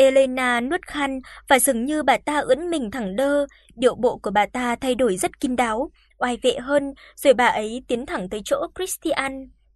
Elena nuốt khan và dường như bà ta ưỡn mình thẳng đơ, điệu bộ của bà ta thay đổi rất kín đáo, oai vệ hơn, rồi bà ấy tiến thẳng tới chỗ Christian.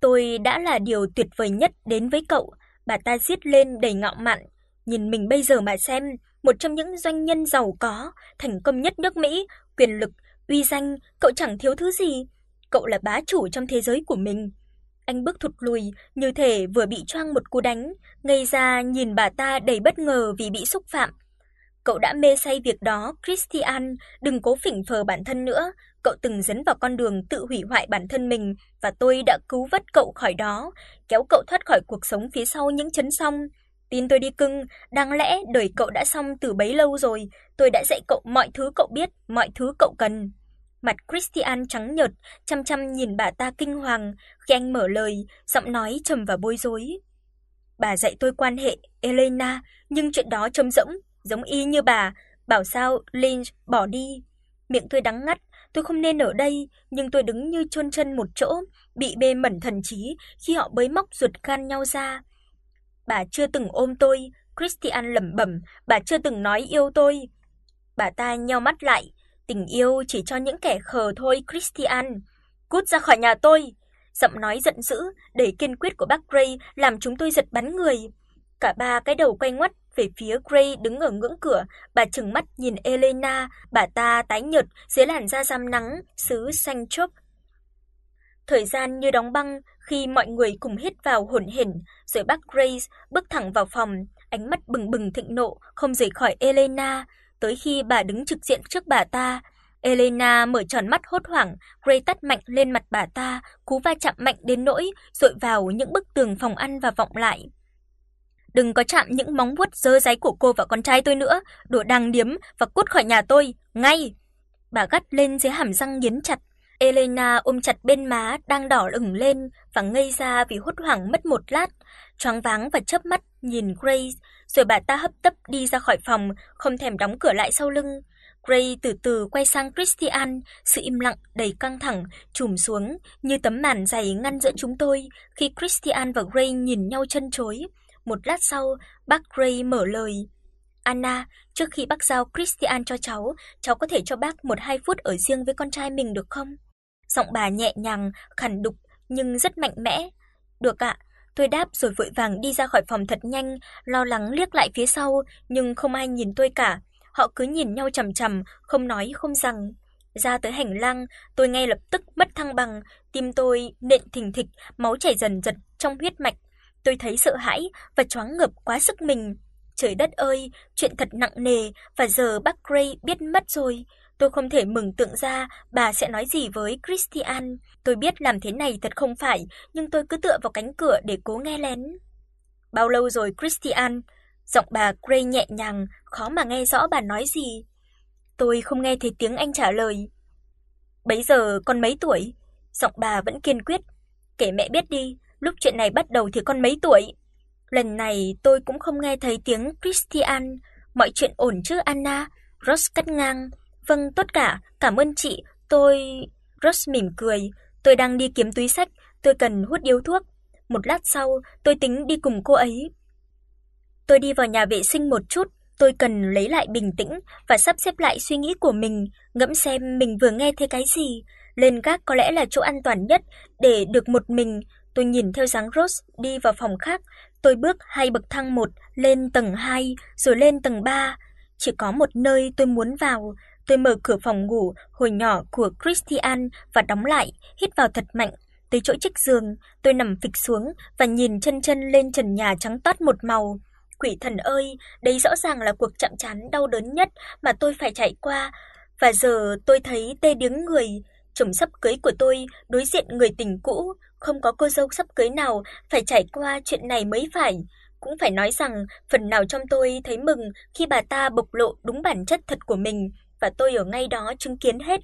Tôi đã là điều tuyệt vời nhất đến với cậu, bà ta giết lên đầy ngạo mạn. Nhìn mình bây giờ mà xem, một trong những doanh nhân giàu có, thành công nhất nước Mỹ, quyền lực, uy danh, cậu chẳng thiếu thứ gì. Cậu là bá chủ trong thế giới của mình. Anh bước thụt lùi, như thể vừa bị choang một cú đánh, ngây ra nhìn bà ta đầy bất ngờ vì bị xúc phạm. Cậu đã mê say việc đó, Christian, đừng cố phỉnh phờ bản thân nữa, cậu từng dấn vào con đường tự hủy hoại bản thân mình và tôi đã cứu vớt cậu khỏi đó, kéo cậu thoát khỏi cuộc sống phía sau những chấn song. Tin tôi đi cưng, đáng lẽ đời cậu đã xong từ bấy lâu rồi, tôi đã dạy cậu mọi thứ cậu biết, mọi thứ cậu cần. Mặt Christian trắng nhợt, chăm chăm nhìn bà ta kinh hoàng, khi anh mở lời, giọng nói trầm và bối rối. Bà dạy tôi quan hệ Elena, nhưng chuyện đó trống rỗng, giống y như bà, bảo sao Lynch bỏ đi. Miệng tôi đắng ngắt, tôi không nên ở đây, nhưng tôi đứng như chôn chân một chỗ, bị bê mẩn thần trí khi họ bới móc ruột gan nhau ra. Bà chưa từng ôm tôi, Christian lẩm bẩm, bà chưa từng nói yêu tôi. Bà ta nheo mắt lại, tình yêu chỉ cho những kẻ khờ thôi, Christian. Cút ra khỏi nhà tôi. Giọng nói giận dữ, đầy kiên quyết của bác Gray làm chúng tôi giật bắn người. Cả ba cái đầu quay ngoắt về phía Gray đứng ở ngưỡng cửa, bà trừng mắt nhìn Elena, bà ta tái nhợt dưới làn da rám nắng xứ xanh chốc. Thời gian như đóng băng khi mọi người cùng hít vào hổn hển, rồi bác Grace bước thẳng vào phòng, ánh mắt bừng bừng thịnh nộ, không rời khỏi Elena, tới khi bà đứng trực diện trước bà ta. Elena mở tròn mắt hốt hoảng, Gray tát mạnh lên mặt bà ta, cú va chạm mạnh đến nỗi dội vào những bức tường phòng ăn và vọng lại. Đừng có chạm những móng vuốt dơ dáy của cô và con trai tôi nữa, đồ đằng điếm và cút khỏi nhà tôi, ngay. Bà gắt lên dưới hàm răng nghiến chặt. Elena ôm chặt bên má đang đỏ ửng lên và ngây ra vì hốt hoảng mất một lát, choáng váng và chớp mắt nhìn Grace, rồi bà ta hấp tấp đi ra khỏi phòng, không thèm đóng cửa lại sau lưng. Gray từ từ quay sang Christian, sự im lặng đầy căng thẳng trùm xuống như tấm màn dày ngăn giữa chúng tôi khi Christian và Gray nhìn nhau chân chối. Một lát sau, bác Gray mở lời. Anna, trước khi bác giao Christian cho cháu, cháu có thể cho bác một hai phút ở riêng với con trai mình được không? Giọng bà nhẹ nhàng, khàn đục nhưng rất mạnh mẽ. Được ạ. Tôi đáp rồi vội vàng đi ra khỏi phòng thật nhanh, lo lắng liếc lại phía sau, nhưng không ai nhìn tôi cả. Họ cứ nhìn nhau chằm chằm, không nói không rằng. Ra tới hành lang, tôi ngay lập tức mất thăng bằng, tim tôi nện thình thịch, máu chảy dần dần trong huyết mạch. Tôi thấy sợ hãi và choáng ngợp quá sức mình. Trời đất ơi, chuyện thật nặng nề và giờ bác Gray biết mất rồi. Tôi không thể mừng tượng ra bà sẽ nói gì với Christian. Tôi biết làm thế này thật không phải, nhưng tôi cứ tựa vào cánh cửa để cố nghe lén. Bao lâu rồi Christian? Giọng bà Gray nhẹ nhàng, khó mà nghe rõ bà nói gì. Tôi không nghe thấy tiếng anh trả lời. Bấy giờ con mấy tuổi? Giọng bà vẫn kiên quyết. Kể mẹ biết đi, lúc chuyện này bắt đầu thì con mấy tuổi? Lần này tôi cũng không nghe thấy tiếng Christian. Mọi chuyện ổn chứ Anna? Ross cắt ngang. Vâng, tất cả, cảm ơn chị, tôi Ross mỉm cười, tôi đang đi kiếm túi sách, tôi cần hút điếu thuốc. Một lát sau, tôi tính đi cùng cô ấy. Tôi đi vào nhà vệ sinh một chút, tôi cần lấy lại bình tĩnh và sắp xếp lại suy nghĩ của mình, ngẫm xem mình vừa nghe thấy cái gì. Lên gác có lẽ là chỗ an toàn nhất để được một mình. Tôi nhìn theo dáng rose đi vào phòng khác, tôi bước hai bậc thang một lên tầng 2 rồi lên tầng 3. Chỉ có một nơi tôi muốn vào, Tôi mở cửa phòng ngủ hồi nhỏ của Christian và đóng lại, hít vào thật mạnh. Tới chỗ chiếc giường, tôi nằm phịch xuống và nhìn chân chân lên trần nhà trắng toát một màu. Quỷ thần ơi, đây rõ ràng là cuộc chạm trán đau đớn nhất mà tôi phải trải qua, và giờ tôi thấy tê điếng người. Chồng sắp cưới của tôi đối diện người tình cũ, không có cô dâu sắp cưới nào phải trải qua chuyện này mới phải. Cũng phải nói rằng phần nào trong tôi thấy mừng khi bà ta bộc lộ đúng bản chất thật của mình và tôi ở ngay đó chứng kiến hết.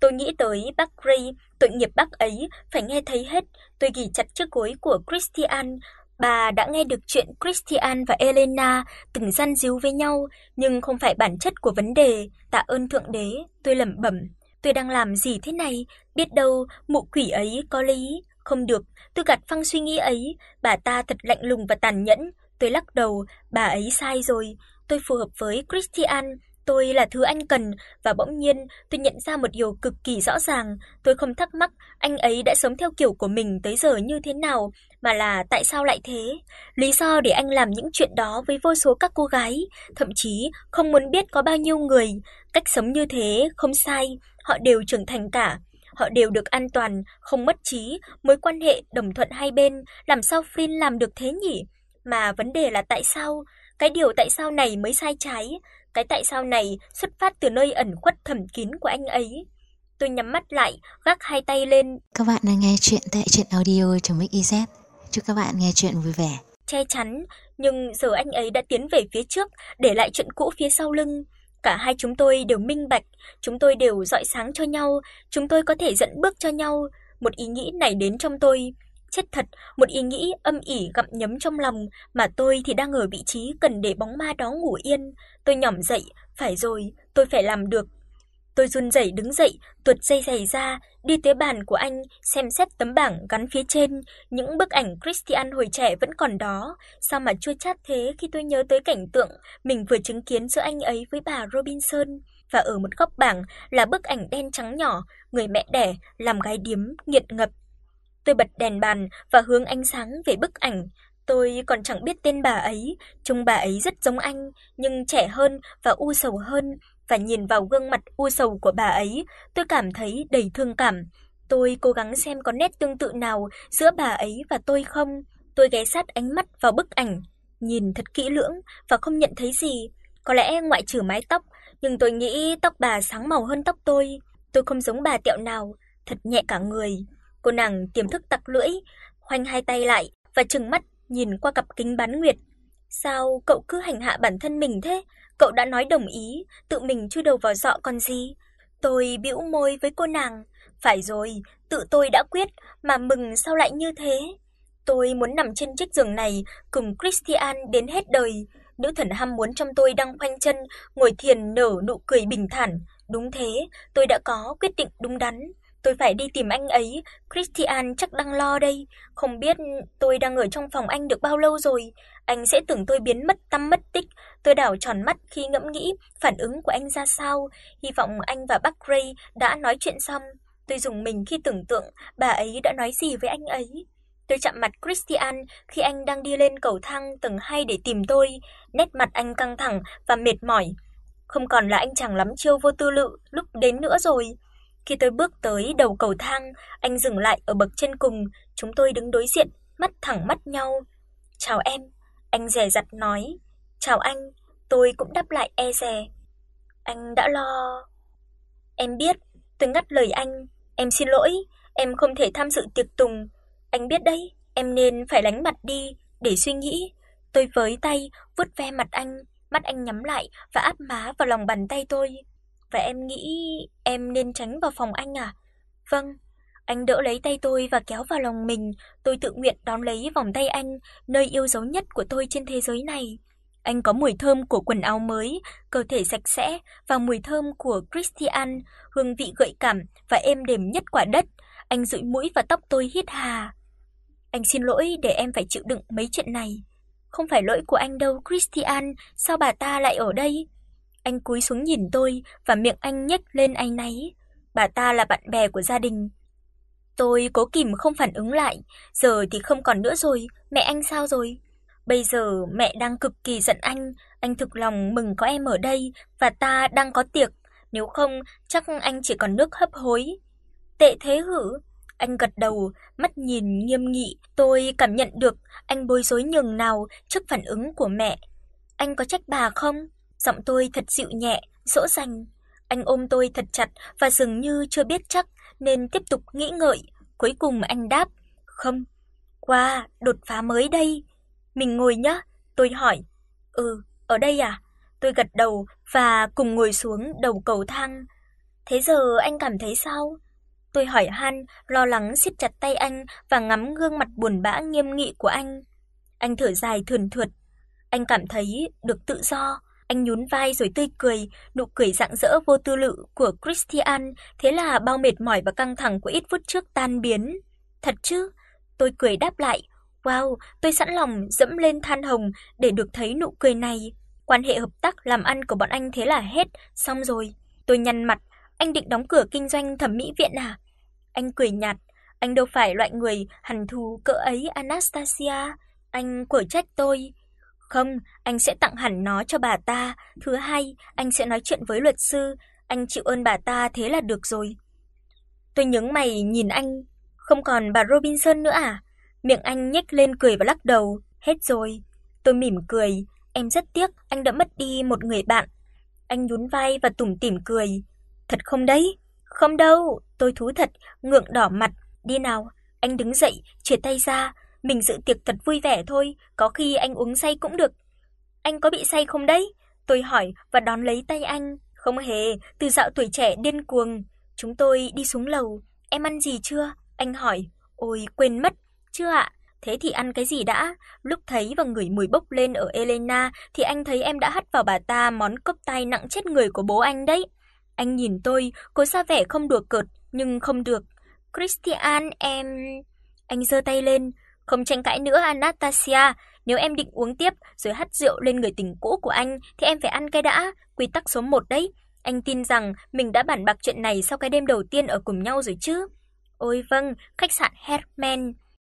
Tôi nghĩ tới bác Gray, tội nghiệp bác ấy phải nghe thấy hết. Tôi ghì chặt chiếc gối của Christian. Bà đã nghe được chuyện Christian và Elena từng gian díu với nhau, nhưng không phải bản chất của vấn đề. Tạ ơn thượng đế, tôi lẩm bẩm, tôi đang làm gì thế này, biết đâu mụ quỷ ấy có lý. Không được, tôi gạt phăng suy nghĩ ấy, bà ta thật lạnh lùng và tàn nhẫn, Tôi lắc đầu, bà ấy sai rồi, tôi phù hợp với Christian, tôi là thứ anh cần và bỗng nhiên tôi nhận ra một điều cực kỳ rõ ràng, tôi không thắc mắc anh ấy đã sống theo kiểu của mình tới giờ như thế nào, mà là tại sao lại thế? Lý do để anh làm những chuyện đó với vô số các cô gái, thậm chí không muốn biết có bao nhiêu người, cách sống như thế không sai, họ đều trưởng thành cả, họ đều được an toàn, không mất trí, mối quan hệ đồng thuận hai bên, làm sao Flynn làm được thế nhỉ? Mà vấn đề là tại sao? Cái điều tại sao này mới sai trái, cái tại sao này xuất phát từ nơi ẩn khuất thầm kín của anh ấy. Tôi nhắm mắt lại, gác hai tay lên. Các bạn đang nghe chuyện tại truyện audio.mix.iz. Chúc các bạn nghe chuyện vui vẻ. Che chắn, nhưng giờ anh ấy đã tiến về phía trước, để lại chuyện cũ phía sau lưng. Cả hai chúng tôi đều minh bạch, chúng tôi đều rọi sáng cho nhau, chúng tôi có thể dẫn bước cho nhau. Một ý nghĩ này đến trong tôi, chết thật, một ý nghĩ âm ỉ gặm nhấm trong lòng, mà tôi thì đang ở vị trí cần để bóng ma đó ngủ yên. Tôi nhỏm dậy, phải rồi, tôi phải làm được. Tôi run rẩy đứng dậy, tuột dây giày ra, đi tới bàn của anh, xem xét tấm bảng gắn phía trên, những bức ảnh Christian hồi trẻ vẫn còn đó, sao mà chua chát thế khi tôi nhớ tới cảnh tượng mình vừa chứng kiến giữa anh ấy với bà Robinson, và ở một góc bảng là bức ảnh đen trắng nhỏ, người mẹ đẻ làm gái điếm nghiện ngập. Tôi bật đèn bàn và hướng ánh sáng về bức ảnh. Tôi còn chẳng biết tên bà ấy, trông bà ấy rất giống anh, nhưng trẻ hơn và u sầu hơn, và nhìn vào gương mặt u sầu của bà ấy, tôi cảm thấy đầy thương cảm. Tôi cố gắng xem có nét tương tự nào giữa bà ấy và tôi không. Tôi ghé sát ánh mắt vào bức ảnh, nhìn thật kỹ lưỡng và không nhận thấy gì. Có lẽ ngoại trừ mái tóc, nhưng tôi nghĩ tóc bà sáng màu hơn tóc tôi. Tôi không giống bà tẹo nào, thật nhẹ cả người. Cô nàng tiềm thức tặc lưỡi, khoanh hai tay lại và trừng mắt nhìn qua cặp kính bán nguyệt. Sao cậu cứ hành hạ bản thân mình thế? Cậu đã nói đồng ý, tự mình chui đầu vào dọ còn gì? Tôi bĩu môi với cô nàng, phải rồi, tự tôi đã quyết, mà mừng sao lại như thế? Tôi muốn nằm trên chiếc giường này cùng Christian đến hết đời. Nữ thần ham muốn trong tôi đang khoanh chân, ngồi thiền nở nụ cười bình thản. Đúng thế, tôi đã có quyết định đúng đắn. Tôi phải đi tìm anh ấy, Christian chắc đang lo đây, không biết tôi đang ở trong phòng anh được bao lâu rồi, anh sẽ tưởng tôi biến mất tăm mất tích. Tôi đảo tròn mắt khi ngẫm nghĩ phản ứng của anh ra sao, hy vọng anh và bác Gray đã nói chuyện xong. Tôi dùng mình khi tưởng tượng bà ấy đã nói gì với anh ấy. Tôi chạm mặt Christian khi anh đang đi lên cầu thang tầng 2 để tìm tôi, nét mặt anh căng thẳng và mệt mỏi. Không còn là anh chàng lắm chiêu vô tư lự lúc đến nữa rồi. Khi tôi bước tới đầu cầu thang, anh dừng lại ở bậc trên cùng, chúng tôi đứng đối diện, mắt thẳng mắt nhau. "Chào em." Anh dè dặt nói. "Chào anh." Tôi cũng đáp lại e dè. "Anh đã lo..." "Em biết." Tôi ngắt lời anh. "Em xin lỗi, em không thể tham dự tiệc tùng. Anh biết đấy, em nên phải lánh mặt đi để suy nghĩ." Tôi với tay vuốt ve mặt anh, mắt anh nhắm lại và áp má vào lòng bàn tay tôi. "Và em nghĩ em nên tránh vào phòng anh à?" "Vâng." Anh đỡ lấy tay tôi và kéo vào lòng mình, tôi tự nguyện đón lấy vòng tay anh, nơi yêu dấu nhất của tôi trên thế giới này. Anh có mùi thơm của quần áo mới, cơ thể sạch sẽ và mùi thơm của Christian, hương vị gợi cảm và êm đềm nhất quả đất. Anh dụi mũi và tóc tôi hít hà. Anh xin lỗi để em phải chịu đựng mấy chuyện này. Không phải lỗi của anh đâu, Christian, sao bà ta lại ở đây? Anh cúi xuống nhìn tôi và miệng anh nhếch lên anh náy. Bà ta là bạn bè của gia đình. Tôi cố kìm không phản ứng lại, giờ thì không còn nữa rồi, mẹ anh sao rồi? Bây giờ mẹ đang cực kỳ giận anh, anh thực lòng mừng có em ở đây và ta đang có tiệc, nếu không chắc anh chỉ còn nước hấp hối. Tệ thế hử? Anh gật đầu, mắt nhìn nghiêm nghị, tôi cảm nhận được anh bối rối nhường nào trước phản ứng của mẹ. Anh có trách bà không? Giọng tôi thật dịu nhẹ, dỗ dành. Anh ôm tôi thật chặt và dường như chưa biết chắc nên tiếp tục nghĩ ngợi, cuối cùng anh đáp, "Không, qua đột phá mới đây." "Mình ngồi nhá." Tôi hỏi. "Ừ, ở đây à?" Tôi gật đầu và cùng ngồi xuống đầu cầu thang. "Thế giờ anh cảm thấy sao?" Tôi hỏi han, lo lắng siết chặt tay anh và ngắm gương mặt buồn bã nghiêm nghị của anh. Anh thở dài thườn thượt. Anh cảm thấy được tự do, anh nhún vai rồi tươi cười, nụ cười rạng rỡ vô tư lự của Christian, thế là bao mệt mỏi và căng thẳng của ít phút trước tan biến. Thật chứ? Tôi cười đáp lại. Wow, tôi sẵn lòng dẫm lên than hồng để được thấy nụ cười này. Quan hệ hợp tác làm ăn của bọn anh thế là hết, xong rồi. Tôi nhăn mặt, anh định đóng cửa kinh doanh thẩm mỹ viện à? Anh cười nhạt, anh đâu phải loại người hằn thù cỡ ấy Anastasia, anh quở trách tôi. Không, anh sẽ tặng hẳn nó cho bà ta, thứ hai, anh sẽ nói chuyện với luật sư, anh chịu ơn bà ta thế là được rồi. Tôi nhướng mày nhìn anh, không còn bà Robinson nữa à? Miệng anh nhếch lên cười và lắc đầu, hết rồi. Tôi mỉm cười, em rất tiếc anh đã mất đi một người bạn. Anh nhún vai và tủm tỉm cười. Thật không đấy? Không đâu, tôi thú thật, ngượng đỏ mặt. Đi nào, anh đứng dậy, chìa tay ra, mình dự tiệc thật vui vẻ thôi, có khi anh uống say cũng được. Anh có bị say không đấy? Tôi hỏi và đón lấy tay anh. Không hề, từ dạo tuổi trẻ điên cuồng. Chúng tôi đi xuống lầu. Em ăn gì chưa? Anh hỏi. Ôi quên mất, chưa ạ. Thế thì ăn cái gì đã? Lúc thấy và ngửi mùi bốc lên ở Elena thì anh thấy em đã hắt vào bà ta món cốc tai nặng chết người của bố anh đấy. Anh nhìn tôi, cố ra vẻ không đùa cợt, nhưng không được. Christian em Anh giơ tay lên, không tranh cãi nữa Anastasia, nếu em định uống tiếp rồi hắt rượu lên người tình cũ của anh thì em phải ăn cái đã, quy tắc số 1 đấy. Anh tin rằng mình đã bàn bạc chuyện này sau cái đêm đầu tiên ở cùng nhau rồi chứ? Ôi vâng, khách sạn Herman